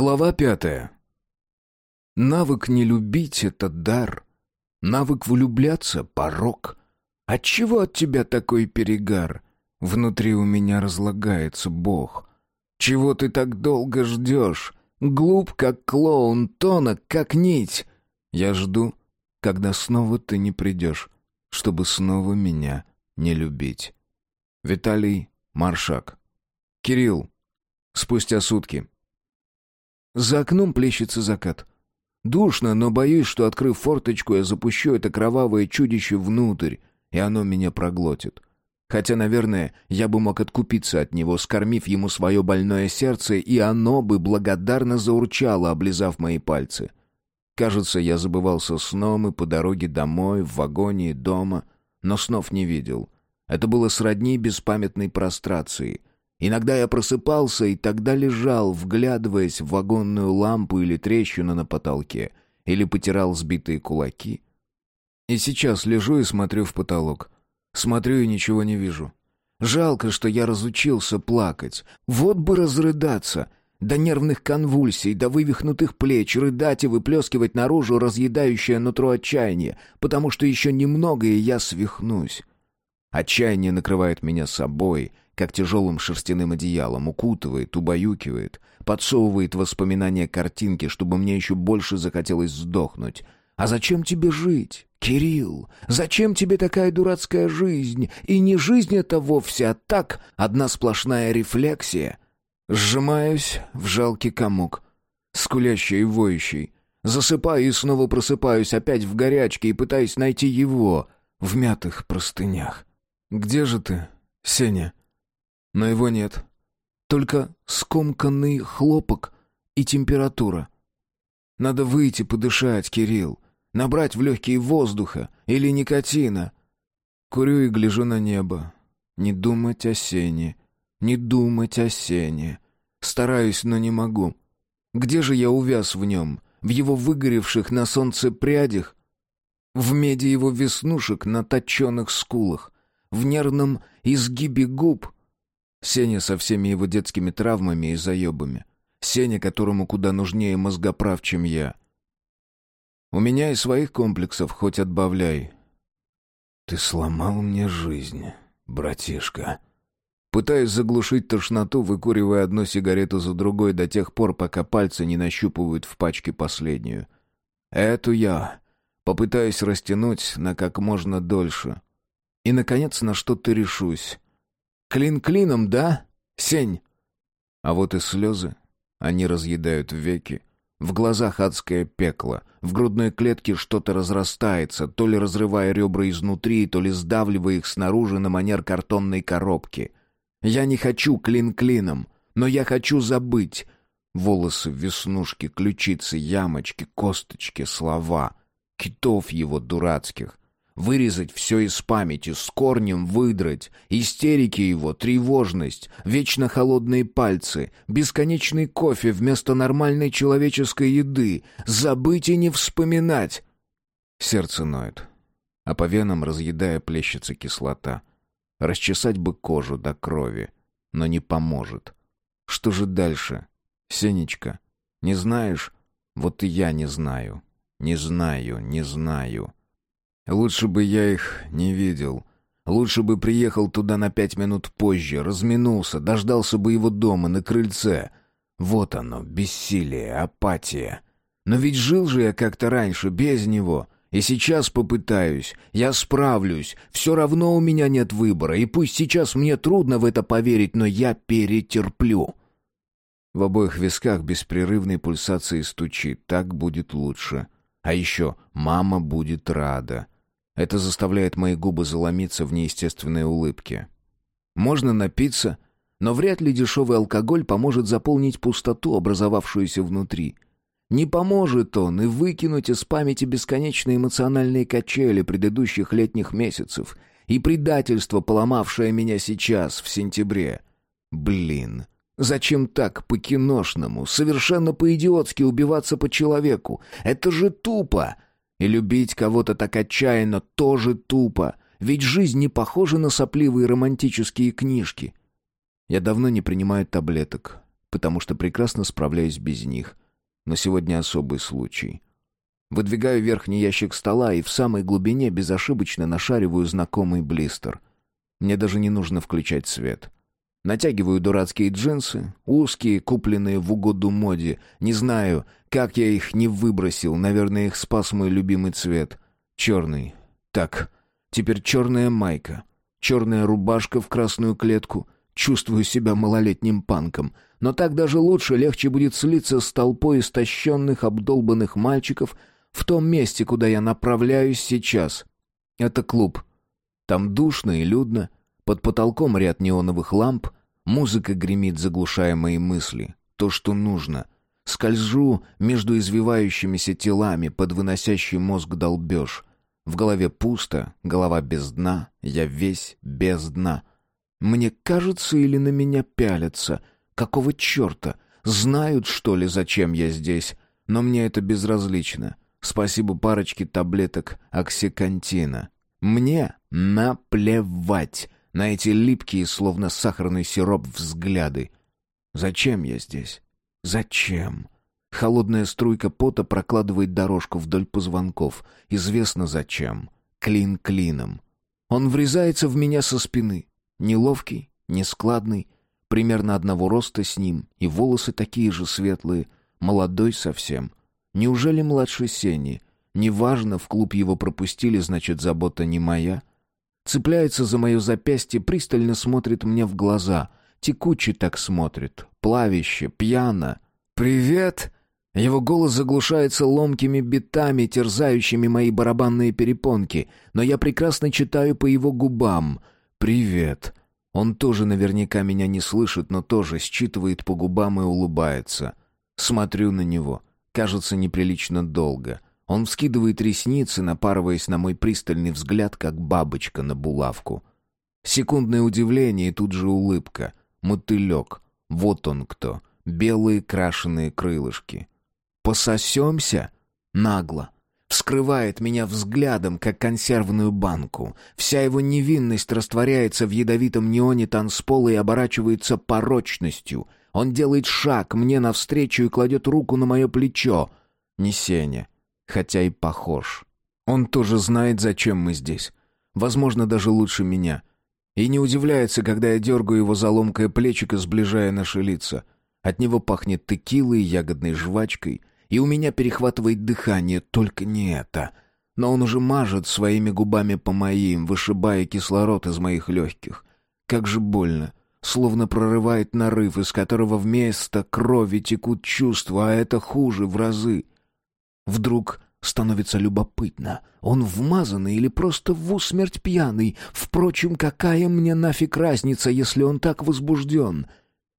Глава пятая. Навык не любить — это дар. Навык влюбляться — порог. Отчего от тебя такой перегар? Внутри у меня разлагается Бог. Чего ты так долго ждешь? Глуп, как клоун, тонок, как нить. Я жду, когда снова ты не придешь, чтобы снова меня не любить. Виталий Маршак. Кирилл. Спустя сутки. За окном плещется закат. Душно, но боюсь, что, открыв форточку, я запущу это кровавое чудище внутрь, и оно меня проглотит. Хотя, наверное, я бы мог откупиться от него, скормив ему свое больное сердце, и оно бы благодарно заурчало, облизав мои пальцы. Кажется, я забывался сном и по дороге домой, в вагоне и дома, но снов не видел. Это было сродни беспамятной прострации. Иногда я просыпался и тогда лежал, вглядываясь в вагонную лампу или трещину на потолке, или потирал сбитые кулаки. И сейчас лежу и смотрю в потолок. Смотрю и ничего не вижу. Жалко, что я разучился плакать. Вот бы разрыдаться. До нервных конвульсий, до вывихнутых плеч, рыдать и выплескивать наружу разъедающее нутро отчаяние, потому что еще немного, и я свихнусь. Отчаяние накрывает меня собой — как тяжелым шерстяным одеялом, укутывает, убаюкивает, подсовывает воспоминания картинки, чтобы мне еще больше захотелось сдохнуть. А зачем тебе жить, Кирилл? Зачем тебе такая дурацкая жизнь? И не жизнь это вовсе, а так, одна сплошная рефлексия. Сжимаюсь в жалкий комок, скулящий и воющий. Засыпаю и снова просыпаюсь опять в горячке и пытаюсь найти его в мятых простынях. «Где же ты, Сеня?» Но его нет. Только скомканный хлопок и температура. Надо выйти подышать, Кирилл, набрать в легкие воздуха или никотина. Курю и гляжу на небо. Не думать о сене, не думать о сене. Стараюсь, но не могу. Где же я увяз в нем? В его выгоревших на солнце прядях? В меди его веснушек на точенных скулах? В нервном изгибе губ — Сеня со всеми его детскими травмами и заебами. Сеня, которому куда нужнее мозгоправ, чем я. У меня и своих комплексов хоть отбавляй. Ты сломал мне жизнь, братишка. Пытаюсь заглушить тошноту, выкуривая одну сигарету за другой до тех пор, пока пальцы не нащупывают в пачке последнюю. Эту я попытаюсь растянуть на как можно дольше. И, наконец, на что-то решусь. Клин клином, да, Сень?» А вот и слезы. Они разъедают веки. В глазах адское пекло. В грудной клетке что-то разрастается, то ли разрывая ребра изнутри, то ли сдавливая их снаружи на манер картонной коробки. Я не хочу клин клином, но я хочу забыть. Волосы, веснушки, ключицы, ямочки, косточки, слова. Китов его дурацких. Вырезать все из памяти, с корнем выдрать. Истерики его, тревожность, вечно холодные пальцы, бесконечный кофе вместо нормальной человеческой еды. Забыть и не вспоминать. Сердце ноет. А по венам, разъедая, плещется кислота. Расчесать бы кожу до крови. Но не поможет. Что же дальше? Сенечка, не знаешь? Вот и я не знаю. Не знаю, не знаю. Лучше бы я их не видел. Лучше бы приехал туда на пять минут позже, разминулся, дождался бы его дома, на крыльце. Вот оно, бессилие, апатия. Но ведь жил же я как-то раньше, без него. И сейчас попытаюсь, я справлюсь. Все равно у меня нет выбора, и пусть сейчас мне трудно в это поверить, но я перетерплю. В обоих висках беспрерывной пульсации стучит, так будет лучше. А еще мама будет рада. Это заставляет мои губы заломиться в неестественные улыбки. Можно напиться, но вряд ли дешевый алкоголь поможет заполнить пустоту, образовавшуюся внутри. Не поможет он и выкинуть из памяти бесконечные эмоциональные качели предыдущих летних месяцев и предательство, поломавшее меня сейчас, в сентябре. Блин, зачем так по-киношному, совершенно по-идиотски убиваться по человеку? Это же тупо! И любить кого-то так отчаянно тоже тупо, ведь жизнь не похожа на сопливые романтические книжки. Я давно не принимаю таблеток. потому что прекрасно справляюсь без них. Но сегодня особый случай. Выдвигаю верхний ящик стола и в самой глубине безошибочно нашариваю знакомый блистер. Мне даже не нужно включать свет. Натягиваю дурацкие джинсы, узкие, купленные в угоду моде. Не знаю, как я их не выбросил, наверное, их спас мой любимый цвет. Черный. Так, теперь черная майка, черная рубашка в красную клетку. Чувствую себя малолетним панком. Но так даже лучше, легче будет слиться с толпой истощенных, обдолбанных мальчиков в том месте, куда я направляюсь сейчас. Это клуб. Там душно и людно. Под потолком ряд неоновых ламп. Музыка гремит, заглушая мои мысли. То, что нужно. Скольжу между извивающимися телами под выносящий мозг долбеж. В голове пусто, голова без дна, я весь без дна. Мне кажется или на меня пялятся? Какого черта? Знают, что ли, зачем я здесь? Но мне это безразлично. Спасибо парочке таблеток оксикантина. Мне наплевать на эти липкие, словно сахарный сироп, взгляды. Зачем я здесь? Зачем? Холодная струйка пота прокладывает дорожку вдоль позвонков. Известно зачем. Клин клином. Он врезается в меня со спины. Неловкий, нескладный, примерно одного роста с ним, и волосы такие же светлые, молодой совсем. Неужели младший Сени? Неважно, в клуб его пропустили, значит, забота не моя. Цепляется за мое запястье, пристально смотрит мне в глаза. Текуче так смотрит, плавище, пьяно. «Привет!» Его голос заглушается ломкими битами, терзающими мои барабанные перепонки, но я прекрасно читаю по его губам. «Привет!» Он тоже наверняка меня не слышит, но тоже считывает по губам и улыбается. Смотрю на него. Кажется неприлично долго. Он вскидывает ресницы, напарываясь на мой пристальный взгляд, как бабочка на булавку. Секундное удивление и тут же улыбка. Мотылек. Вот он кто. Белые крашеные крылышки. «Пососемся?» Нагло. Вскрывает меня взглядом, как консервную банку. Вся его невинность растворяется в ядовитом неоне танцпола и оборачивается порочностью. Он делает шаг мне навстречу и кладет руку на мое плечо. Не Сеня хотя и похож. Он тоже знает, зачем мы здесь. Возможно, даже лучше меня. И не удивляется, когда я дергаю его за ломкое плечико, сближая наши лица. От него пахнет текилой, ягодной жвачкой, и у меня перехватывает дыхание, только не это. Но он уже мажет своими губами по моим, вышибая кислород из моих легких. Как же больно. Словно прорывает нарыв, из которого вместо крови текут чувства, а это хуже в разы. Вдруг становится любопытно, он вмазанный или просто в усмерть пьяный. Впрочем, какая мне нафиг разница, если он так возбужден?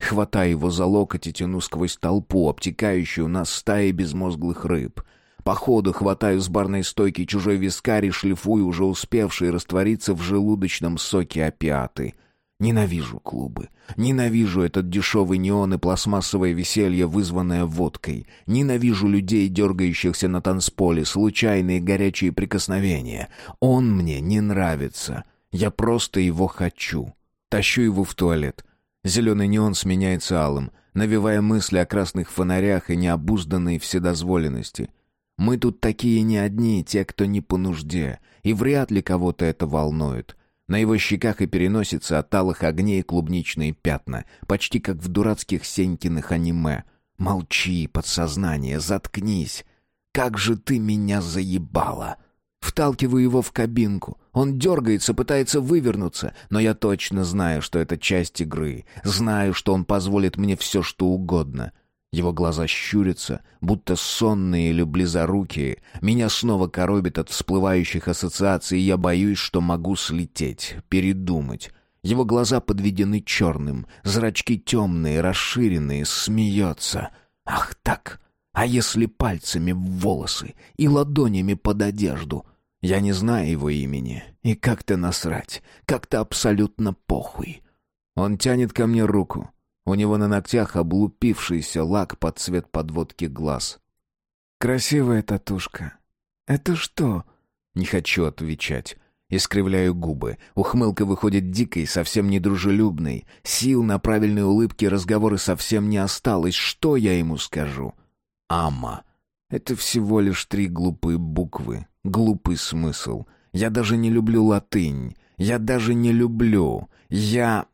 Хватаю его за локоть и тяну сквозь толпу, обтекающую нас стаей безмозглых рыб. По ходу хватаю с барной стойки чужой вискарь и шлифую уже успевшие раствориться в желудочном соке опиаты — Ненавижу клубы. Ненавижу этот дешевый неон и пластмассовое веселье, вызванное водкой. Ненавижу людей, дергающихся на танцполе, случайные горячие прикосновения. Он мне не нравится. Я просто его хочу. Тащу его в туалет. Зеленый неон сменяется алым, навевая мысли о красных фонарях и необузданной вседозволенности. Мы тут такие не одни, те, кто не по нужде, и вряд ли кого-то это волнует. На его щеках и переносице от алых огней клубничные пятна, почти как в дурацких Сенькиных аниме. «Молчи, подсознание, заткнись! Как же ты меня заебала!» Вталкиваю его в кабинку. Он дергается, пытается вывернуться, но я точно знаю, что это часть игры. Знаю, что он позволит мне все, что угодно. Его глаза щурятся, будто сонные или близорукие. Меня снова коробит от всплывающих ассоциаций, и я боюсь, что могу слететь, передумать. Его глаза подведены черным, зрачки темные, расширенные, смеется. Ах так! А если пальцами в волосы и ладонями под одежду? Я не знаю его имени, и как-то насрать, как-то абсолютно похуй. Он тянет ко мне руку, у него на ногтях облупившийся лак под цвет подводки глаз. «Красивая татушка. Это что?» Не хочу отвечать. Искривляю губы. Ухмылка выходит дикой, совсем недружелюбной. Сил на правильные улыбки разговоры совсем не осталось. Что я ему скажу? Ама. Это всего лишь три глупые буквы. Глупый смысл. Я даже не люблю латынь. Я даже не люблю. Я...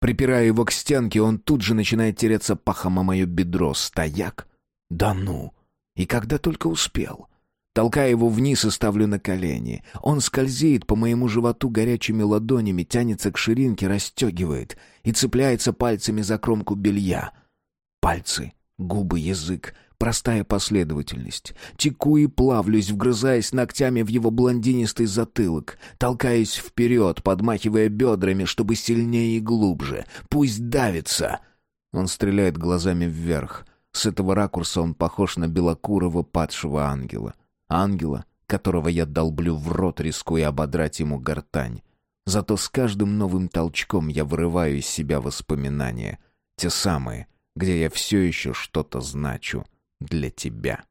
Припираю его к стенке, он тут же начинает тереться пахом о мое бедро. Стояк? Да ну! И когда только успел. Толкаю его вниз и ставлю на колени. Он скользит по моему животу горячими ладонями, тянется к ширинке, расстегивает и цепляется пальцами за кромку белья. Пальцы, губы, язык. Простая последовательность. Теку и плавлюсь, вгрызаясь ногтями в его блондинистый затылок, толкаясь вперед, подмахивая бедрами, чтобы сильнее и глубже. Пусть давится. Он стреляет глазами вверх. С этого ракурса он похож на белокурого падшего ангела. Ангела, которого я долблю в рот, рискуя ободрать ему гортань. Зато с каждым новым толчком я вырываю из себя воспоминания. Те самые, где я все еще что-то значу для тебя.